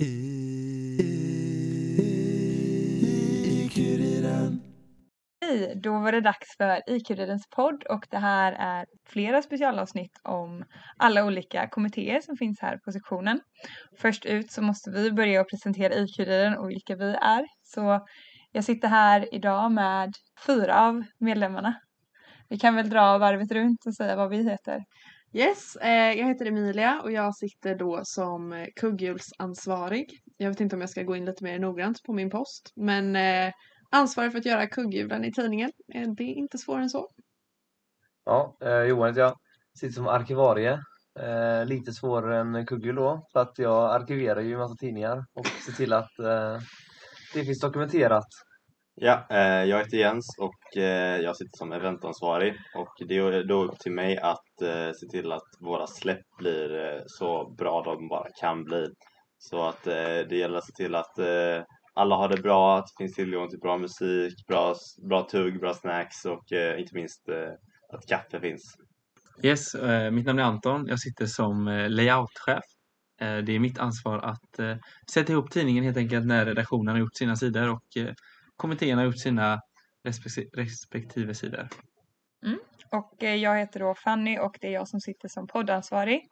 Hej, då var det dags för IQ-ridens podd och det här är flera specialavsnitt om alla olika kommittéer som finns här på sektionen. Först ut så måste vi börja och presentera IQ-riden och vilka vi är. Så jag sitter här idag med fyra av medlemmarna. Vi kan väl dra varvet runt och säga vad vi heter. Yes, eh, jag heter Emilia och jag sitter då som kugghjulsansvarig. Jag vet inte om jag ska gå in lite mer noggrant på min post, men eh, ansvarig för att göra kugghjulen i tidningen. Eh, det är inte svårare än så. Ja, eh, Johan heter jag. Sitter som arkivarie. Eh, lite svårare än kugghjul då, för att jag arkiverar ju en massa tidningar och ser till att eh, det finns dokumenterat. Ja, eh, jag heter Jens och eh, jag sitter som eventansvarig och det är då upp till mig att eh, se till att våra släpp blir eh, så bra de bara kan bli. Så att eh, det gäller att se till att eh, alla har det bra, att det finns tillgång till bra musik, bra, bra tugg, bra snacks och eh, inte minst eh, att kaffe finns. Yes, eh, mitt namn är Anton. Jag sitter som eh, layoutchef. Eh, det är mitt ansvar att eh, sätta ihop tidningen helt enkelt när redaktionen har gjort sina sidor och eh, kommittéerna gjort sina respektive, sidor. Och eh, jag heter då Fanny och det är jag som sitter som poddansvarig.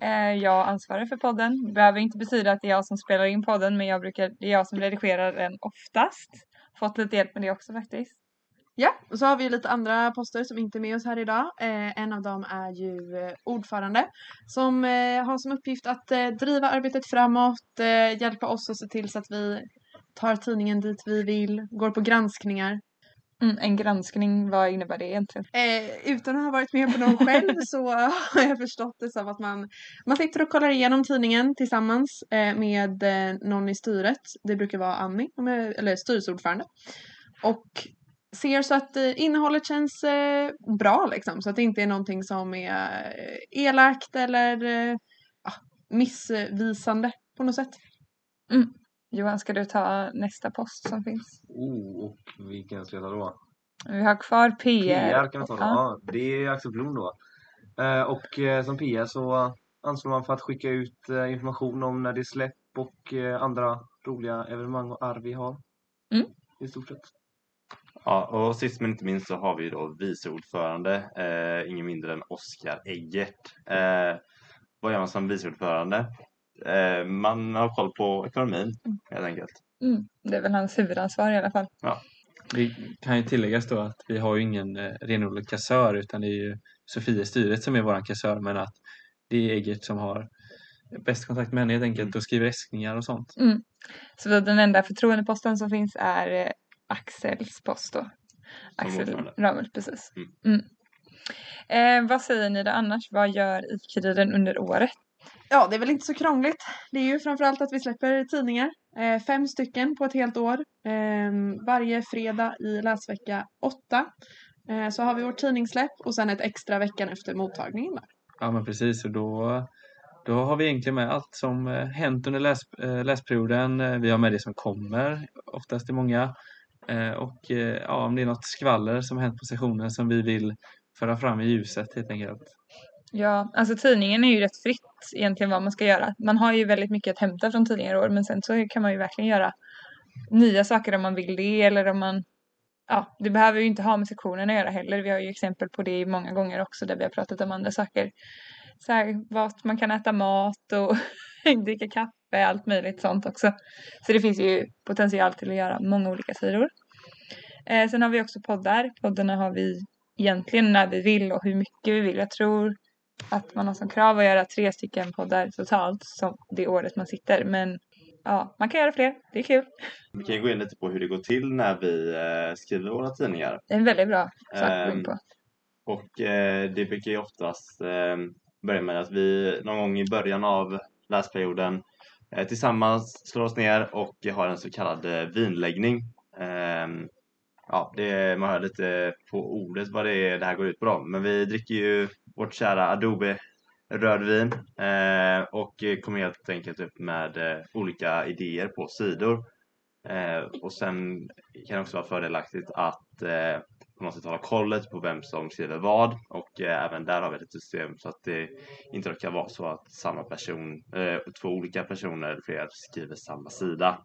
Eh, Jag ansvarar för podden. Det behöver inte betyda att det är jag som spelar in podden men jag brukar, det är jag som redigerar den oftast. Fått lite hjälp med det också faktiskt. Ja, och så har vi lite andra poster som inte är med oss här idag. Eh, en av dem är ju eh, ordförande som eh, har som uppgift att driva arbetet framåt, hjälpa oss och se till så att vi tar tidningen dit vi vill, går på granskningar. Mm, en granskning, vad innebär det egentligen? Eh, utan att ha varit med på någon själv så har jag förstått det som att man, man sitter och kollar igenom tidningen tillsammans eh, med eh, någon i styret. Det brukar vara Annie, eller styrelseordförande. Och ser så att eh, innehållet känns eh, bra liksom. Så att det inte är någonting som är eh, elakt eller eh, ja, missvisande på något sätt. Johan, ska du ta nästa post som finns? Oh, och vilken ska jag ta då? Vi har kvar PR. PR kan vi ta då. Ja. Ja, det är Axel Blom då. Eh, och eh, som PR så ansvarar man för att skicka ut eh, information om när det är släpp och andra roliga evenemang och arv vi har. Mm. I stort sett. Ja, och sist men inte minst så har vi då vice ordförande, eh, ingen mindre än Oskar Eggert. Eh, vad gör man som vice ordförande? Eh, man har koll på ekonomin helt enkelt. Mm, det är väl hans huvudansvar i alla fall. Det kan ju tilläggas då att vi har ju ingen eh, renodlad kassör utan det är ju Sofia styret som är våran kassör men att det är Eggert som har bäst kontakt med henne helt enkelt och skriver äskningar och sånt. Så den enda förtroendeposten som finns är eh, Axels post då. Axel. Ramel, precis. Mm. Mm. Eh, vad säger ni då annars? Vad gör IQ-riden under året? Ja, det är väl inte så krångligt. Det är ju framförallt att vi släpper tidningar. Eh, fem stycken på ett helt år. Eh, varje fredag i läsvecka åtta. Eh, så har vi vårt tidningssläpp och sen ett extra veckan efter mottagningen. Där. Ja men precis och då, då har vi egentligen med allt som eh, hänt under läs, eh, läsperioden. Eh, vi har med det som kommer, oftast i många. Eh, Och eh, ja, om det är något skvaller som hänt på sessionen som vi vill föra fram i ljuset helt enkelt. Ja, alltså tidningen är ju rätt fritt egentligen vad man ska göra. Man har ju väldigt mycket att hämta från tidningar år men sen så kan man ju verkligen göra nya saker om man vill det eller om man Ja, det behöver ju inte ha med sektionen att göra heller. Vi har ju exempel på det många gånger också där vi har pratat om andra saker. Så här, vart man kan äta mat och dricka kaffe, allt möjligt sånt också. Så det finns ju potential till att göra många olika sidor. Eh, sen har vi också poddar. Poddarna har vi egentligen när vi vill och hur mycket vi vill. Jag tror att man har som krav att göra tre stycken poddar totalt som det året man sitter. Men ja, man kan göra fler. Det är kul. Vi kan ju gå in lite på hur det går till när vi eh, skriver våra tidningar. Det är en väldigt bra sak att gå in Ehm, på. Och eh, det brukar ju oftast eh, börja med att vi någon gång i början av läsperioden eh, tillsammans slår oss ner och har en så kallad eh, vinläggning. Ja, det, man hör lite på ordet vad det är det här går ut på då. Men vi dricker ju vårt kära Adobe rödvin eh, och kommer helt enkelt upp med eh, olika idéer på sidor. Eh, och sen kan det också vara fördelaktigt att eh, på något sätt hålla koll på vem som skriver vad och eh, även där har vi ett system så att det inte råkar vara så att samma person, eh, två olika personer eller fler skriver samma sida.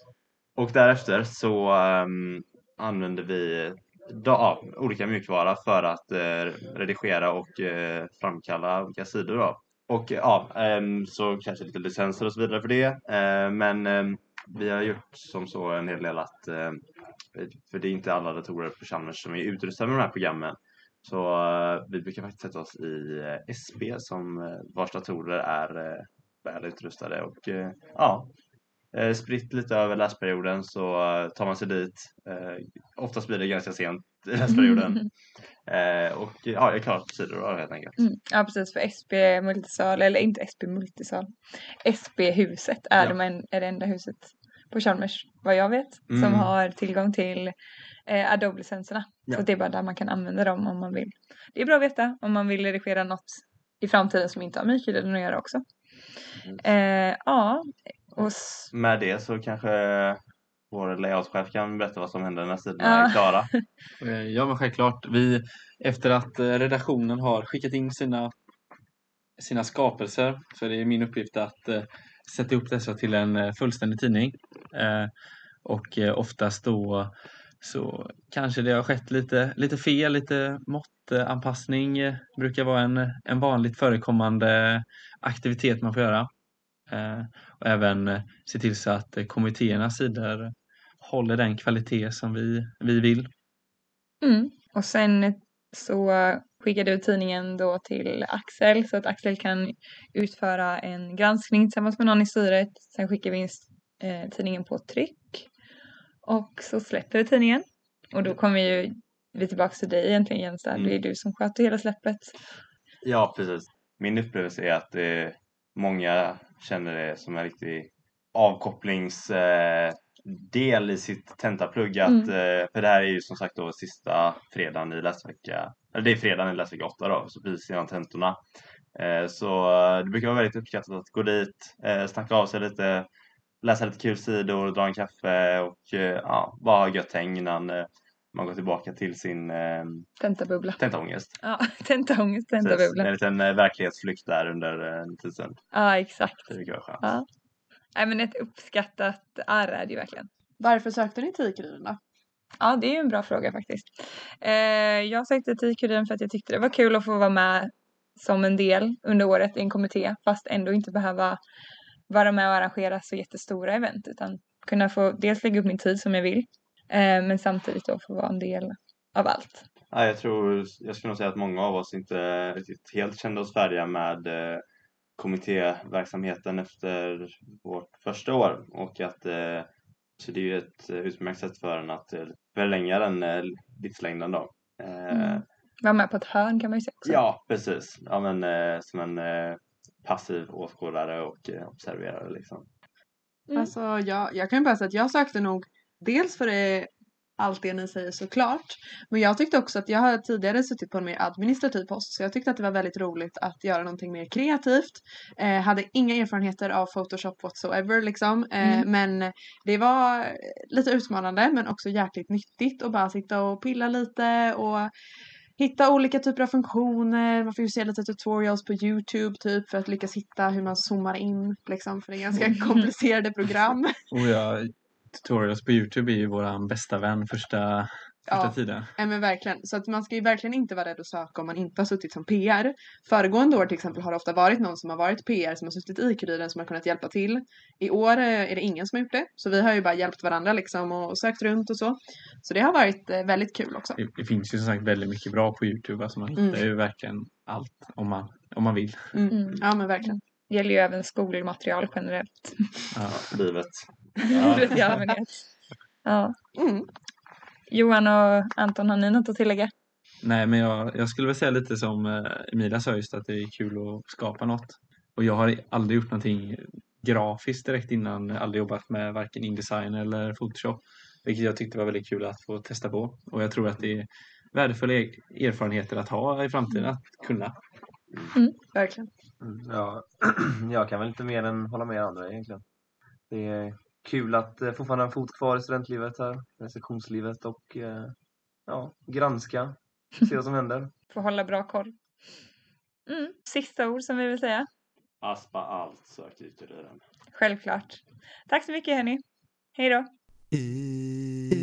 Och därefter så ehm, använder vi da, ja, olika mjukvara för att eh, redigera och eh, framkalla olika sidor. Då. Och ja, ehm, så kanske lite licenser och så vidare för det. Eh, men ehm, vi har gjort som så en hel del att, eh, för det är inte alla datorer på Chalmers som är utrustade med de här programmen. Så eh, vi brukar faktiskt sätta oss i eh, SB som eh, vars datorer är eh, väl utrustade och eh, ja, eh, spritt lite över läsperioden så eh, tar man sig dit. Eh, oftast blir det ganska sent i läsperioden. Eh, och ja, jag klarar sidor då, helt enkelt. Mm. Ja precis för SB multisal, eller inte SB multisal. SB-huset är, Ja. de en, är det enda huset på Chalmers vad jag vet som Mm. har tillgång till eh, Adobe-licenserna. Ja. Så det är bara där man kan använda dem om man vill. Det är bra att veta om man vill redigera något i framtiden som inte har med Mykyliden att göra också. Mm. Eh, ja, och s- Med det så kanske vår layoutchef kan berätta vad som händer när sidorna Ja. är klara. Eh, Ja men självklart. Vi, efter att eh, redaktionen har skickat in sina, sina skapelser så är det min uppgift att eh, sätta upp dessa till en eh, fullständig tidning. Eh, och eh, oftast då så kanske det har skett lite, lite fel, lite måttanpassning eh, brukar vara en, en vanligt förekommande aktivitet man får göra. Eh, och även eh, se till så att eh, kommittéernas sidor håller den kvalitet som vi, vi vill. Mm. Och sen så skickade ut tidningen då till Axel så att Axel kan utföra en granskning tillsammans med någon i styret. Sen skickar vi in eh, tidningen på tryck. Och så släpper vi tidningen. Och då kommer ju vi tillbaka till dig egentligen Jens där. Det är Mm. du som sköter hela släppet. Ja, precis. Min upplevelse är att eh, många känner det som en riktig avkopplingsdel eh, i sitt tentaplugg. Att, Mm. eh, för det här är ju som sagt då sista fredagen i läsvecka, eller det är fredagen i läsvecka 8 då, så precis innan tentorna. Eh, så det brukar vara väldigt uppskattat att gå dit, snacka av sig lite, läsa lite kul sidor, dra en kaffe och ja, bara ha gött häng innan man går tillbaka till sin eh, Tentabubbla. tentaångest. Ja, tentaångest, Precis. tentabubbla. En liten eh, verklighetsflykt där under eh, en tidstund. Ja, exakt. Det tycker jag är skönt. Ja. Nej men ett uppskattat arr är det ju verkligen. Varför sökte ni TIK-kuriren då? Ja, det är ju en bra fråga faktiskt. Eh, jag sökte till kuriren för att jag tyckte det var kul att få vara med som en del under året i en kommitté fast ändå inte behöva vara med och arrangera så jättestora event utan kunna få dels lägga upp min tid som jag vill men samtidigt då få vara en del av allt. Ja, jag tror, jag skulle nog säga att många av oss inte riktigt helt kände oss färdiga med eh, kommittéverksamheten efter vårt första år och att eh, så det är ju ett eh, utmärkt sätt för en att eh, förlänga den eh, livslängden då. Eh, Mm. Vara med på ett hörn kan man ju säga också. Ja, precis. Ja, men, eh, som en eh, passiv åskådare och eh, observerare liksom. Mm. Alltså, jag, jag kan ju bara säga att jag sökte nog dels för det, allt det ni säger såklart. Men jag tyckte också att jag har tidigare suttit på en mer administrativ post så jag tyckte att det var väldigt roligt att göra någonting mer kreativt. Eh, hade inga erfarenheter av Photoshop whatsoever liksom. Eh, Mm. Men det var lite utmanande men också jäkligt nyttigt att bara sitta och pilla lite och hitta olika typer av funktioner. Man får ju se lite tutorials på Youtube typ för att lyckas hitta hur man zoomar in liksom för det är ganska komplicerade program. Och ja, tutorials på Youtube är ju våran bästa vän första, första Ja. tiden. Ja men verkligen. Så att man ska ju verkligen inte vara rädd att söka om man inte har suttit som PR. Föregående år till exempel har det ofta varit någon som har varit PR som har suttit i kuriren som har kunnat hjälpa till. I år eh, är det ingen som har gjort det. Så vi har ju bara hjälpt varandra liksom och sökt runt och så. Så det har varit eh, väldigt kul också. Det, det finns ju som sagt väldigt mycket bra på Youtube. Alltså man hittar Mm. ju verkligen allt om man, om man vill. Mm. Mm. Ja men verkligen. Det gäller ju även skolmaterial generellt. Ja. Livet. I allmänhet. Ja. Mm. Johan och Anton, har ni något att tillägga? Nej, men jag, jag skulle väl säga lite som eh, Emilia sa just att det är kul att skapa något. Och jag har aldrig gjort någonting grafiskt direkt innan, aldrig jobbat med varken Indesign eller Photoshop. Vilket jag tyckte var väldigt kul att få testa på. Och jag tror att det är värdefulla e- erfarenheter att ha i framtiden att kunna. Verkligen. Mm, ja, jag kan väl inte mer än hålla med andra egentligen. Det är kul att eh, fortfarande ha en fot kvar i studentlivet här, sektionslivet och eh, ja, granska Se vad som händer. Får hålla bra koll. Mm. Sista ord som vi vill säga. Aspa allt, sök ut ur den. Självklart. Tack så mycket hörni. Hej då. I